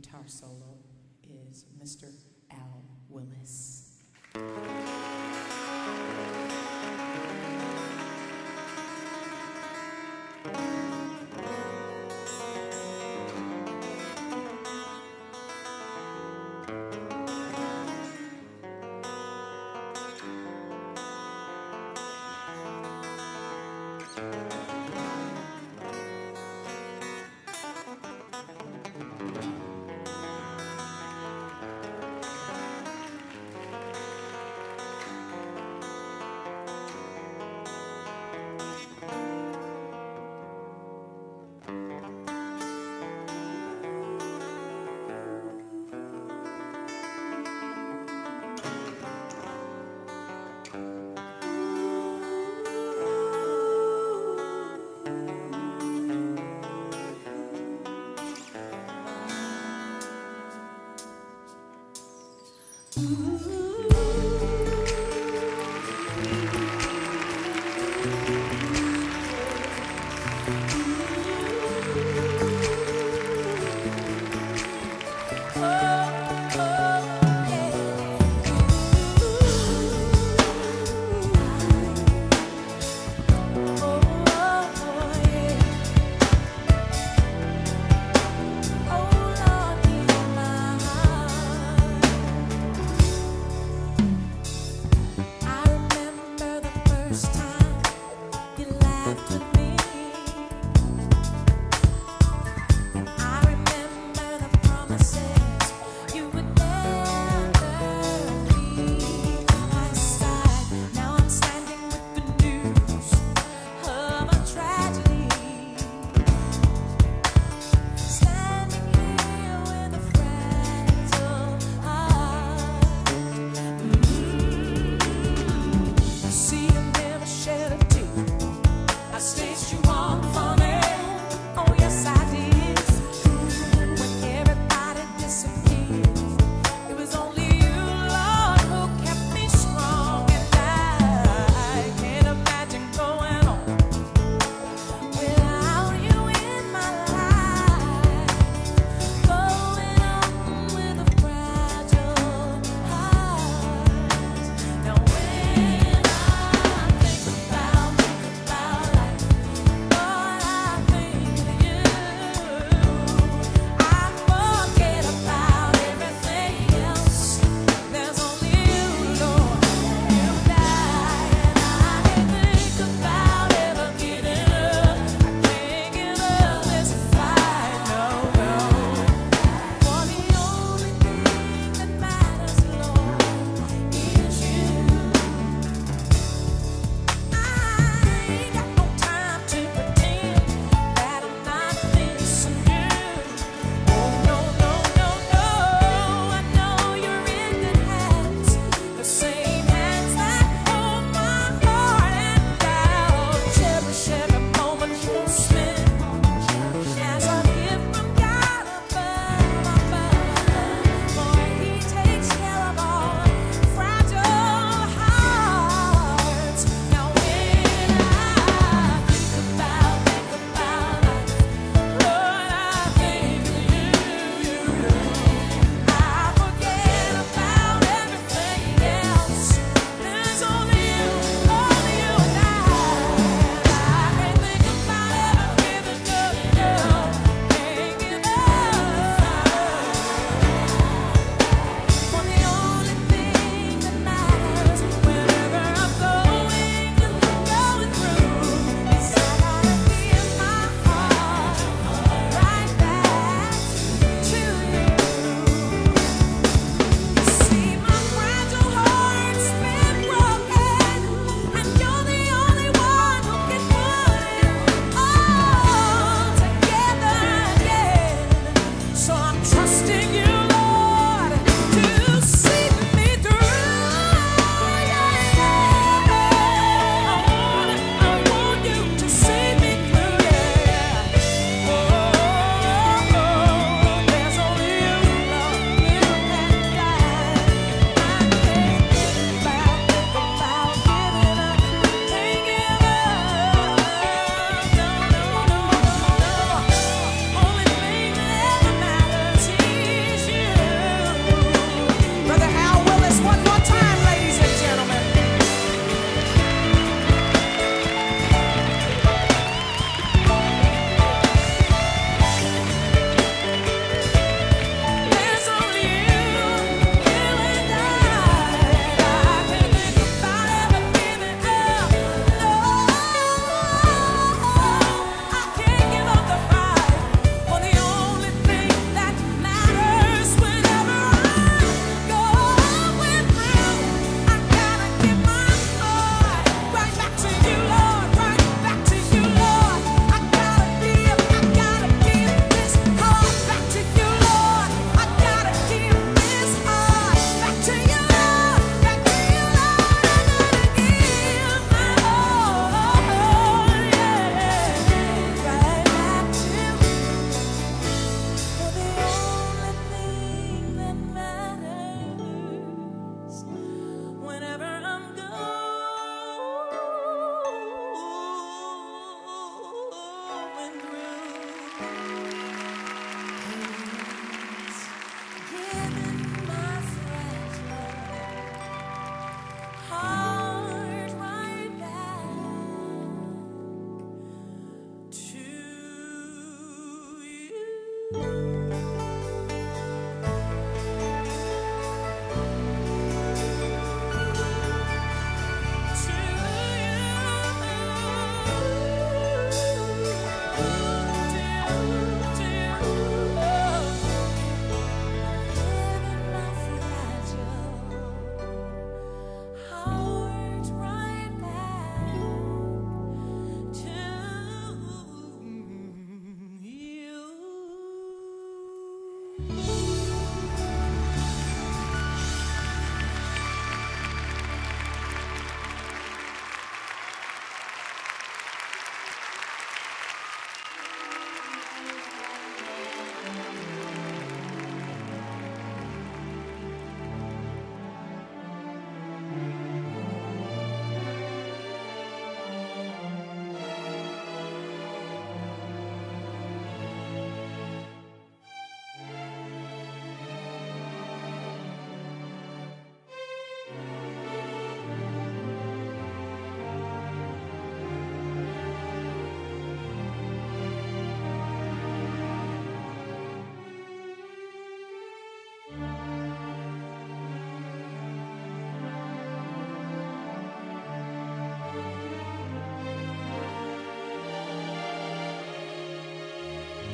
guitar solo is Mr. Al Willis.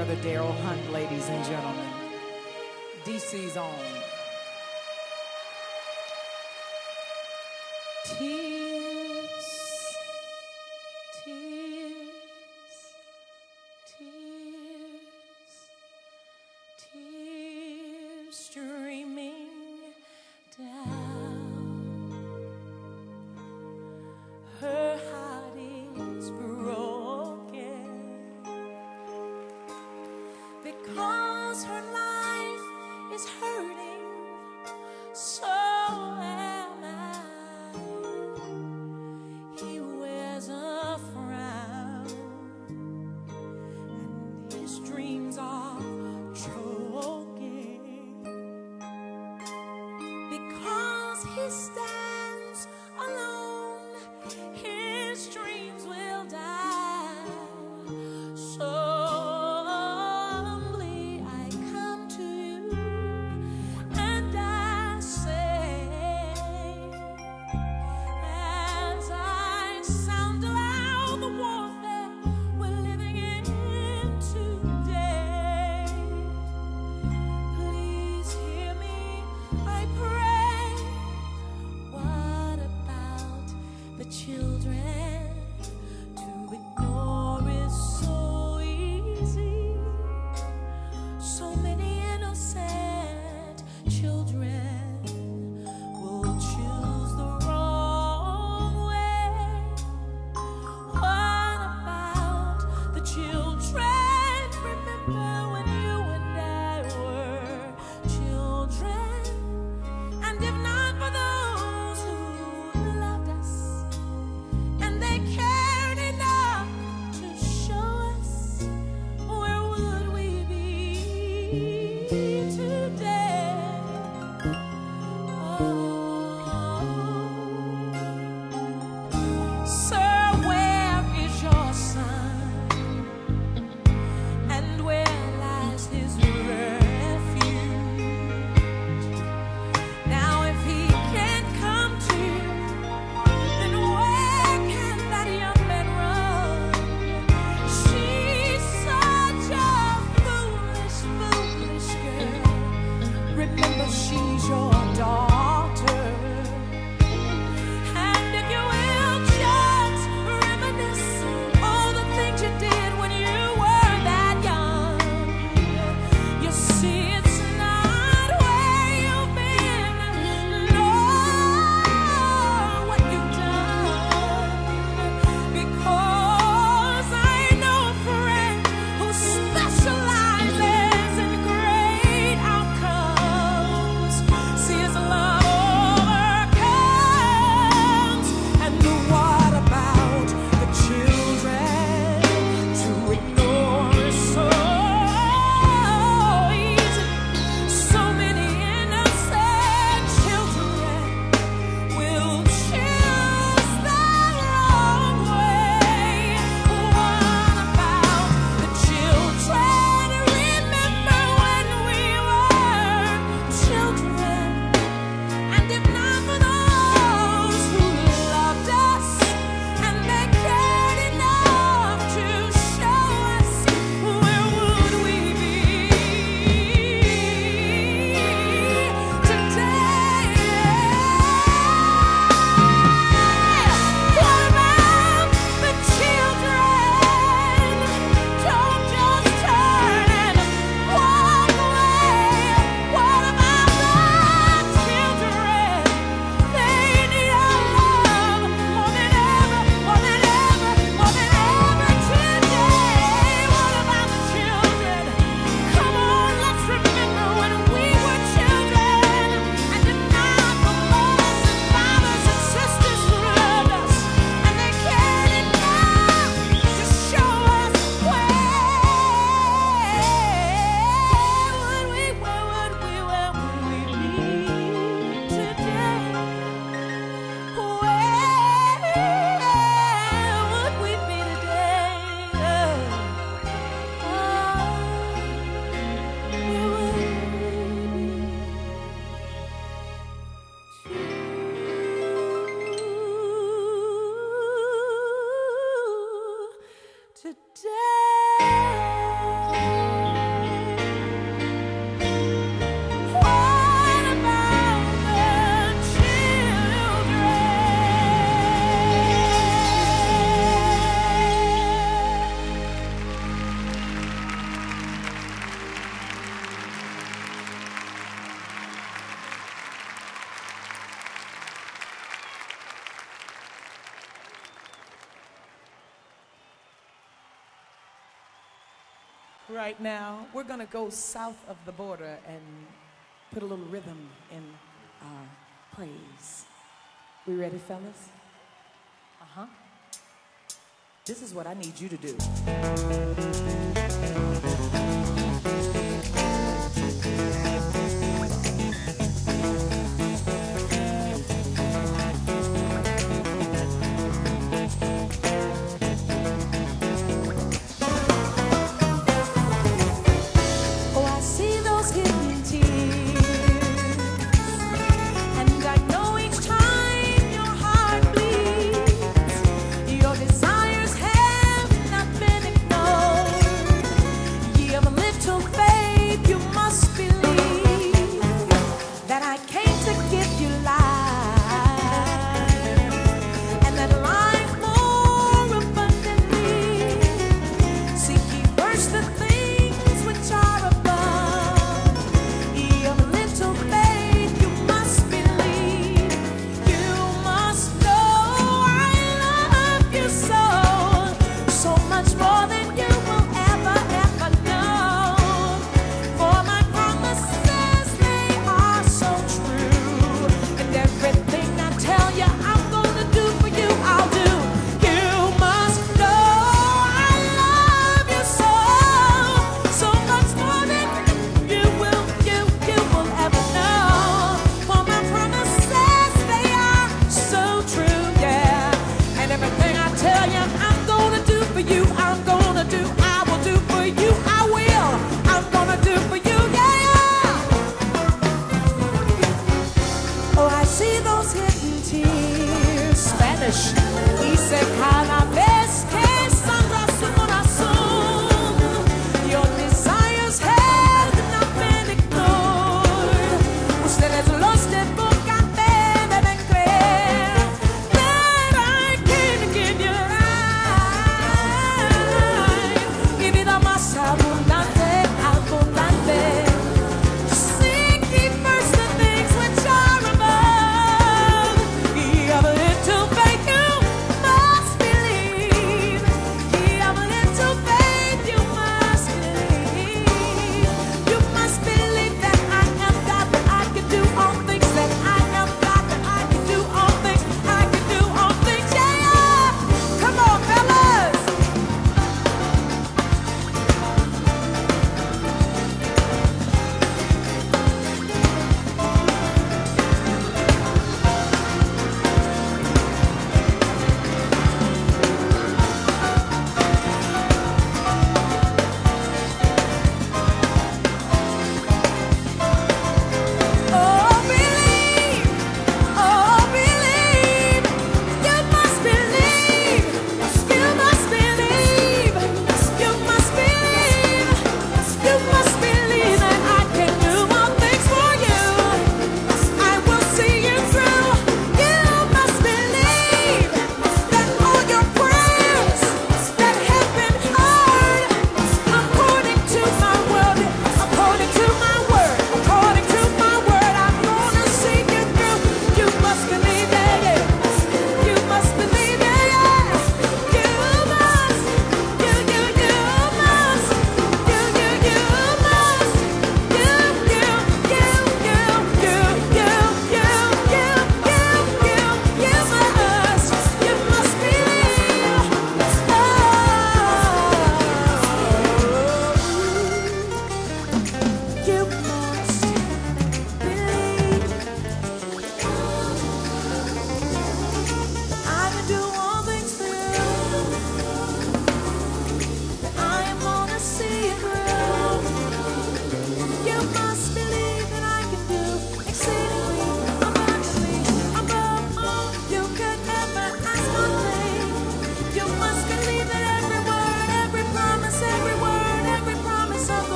Brother Daryl Hunt, ladies and gentlemen. DC's on. because her life is hurting so right now, we're going to go south of the border and put a little rhythm in our praise. We ready, fellas? Uh huh. This is what I need you to do.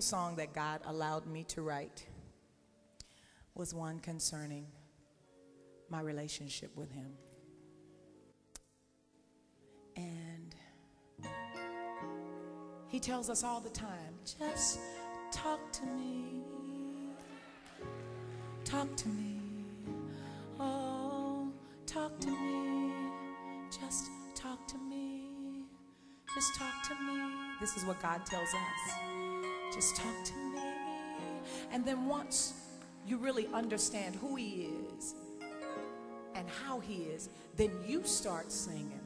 song that God allowed me to write was one concerning my relationship with Him. And He tells us all the time just talk to me, talk to me, oh, talk to me, just talk to me, just talk to me. This is what God tells us. Just talk to me. And then once you really understand who he is and how he is, then you start singing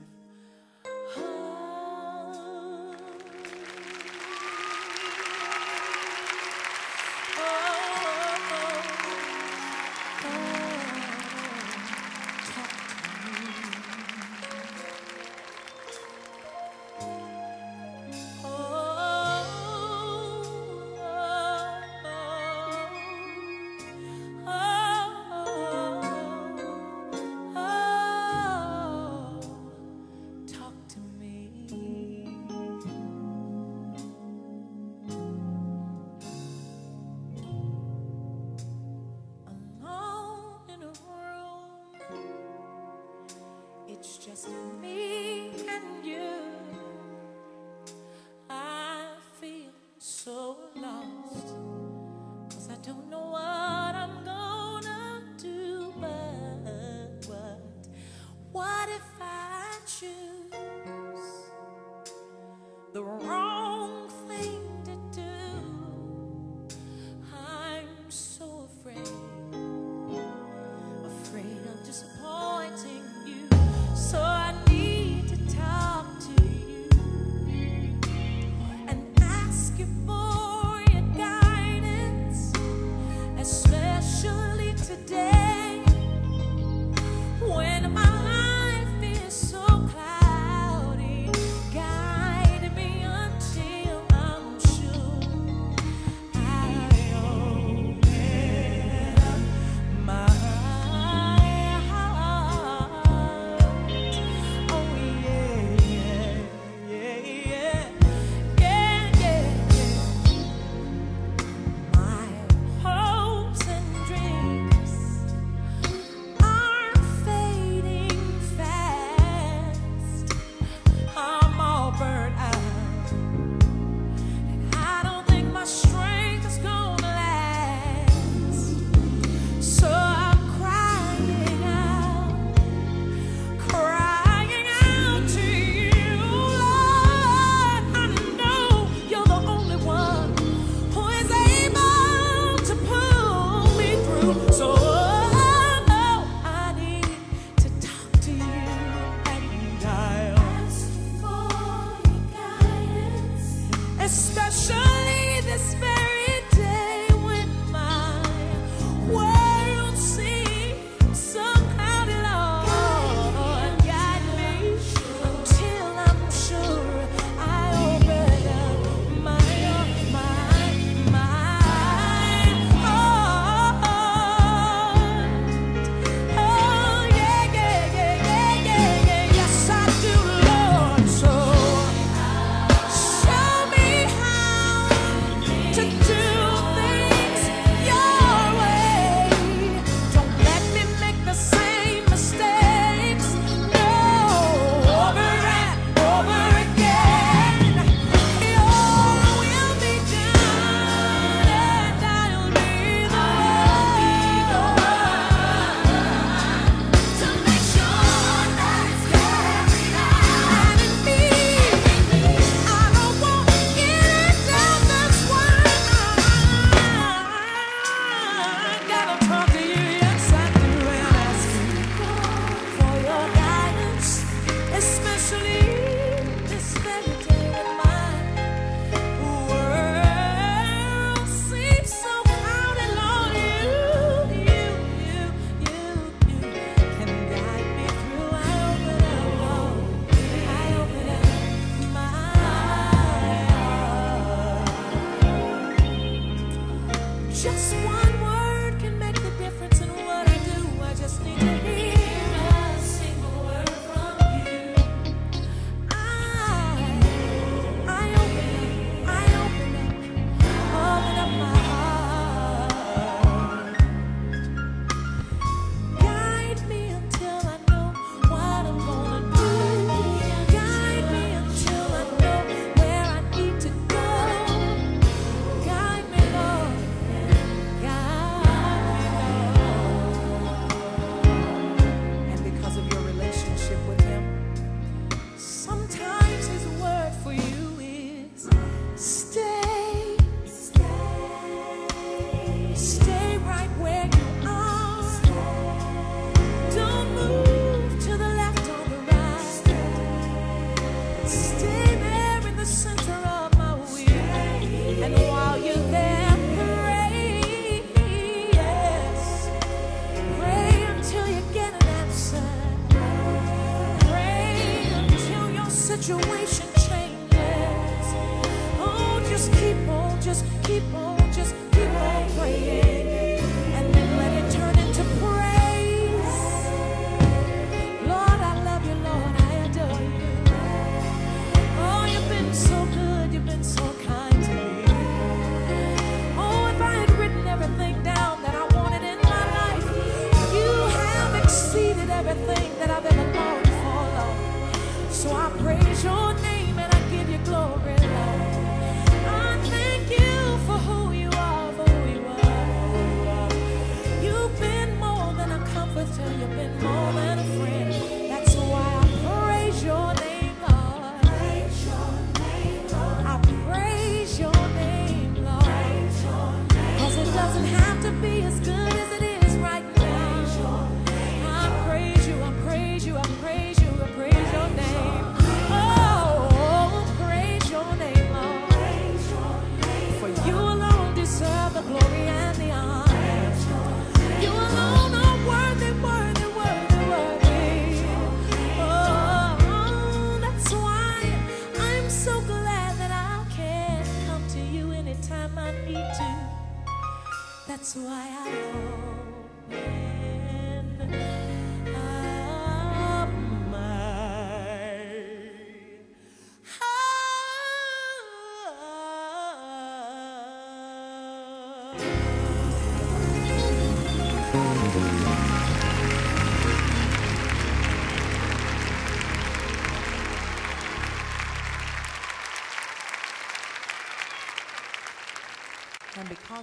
That's why I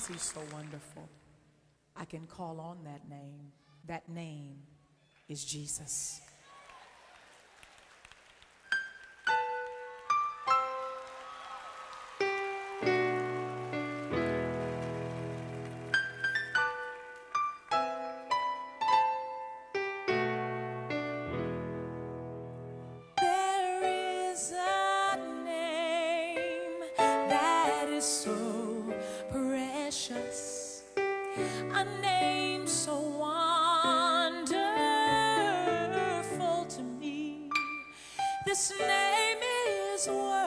because he's so wonderful, I can call on that name. That name is Jesus. His name is worthy.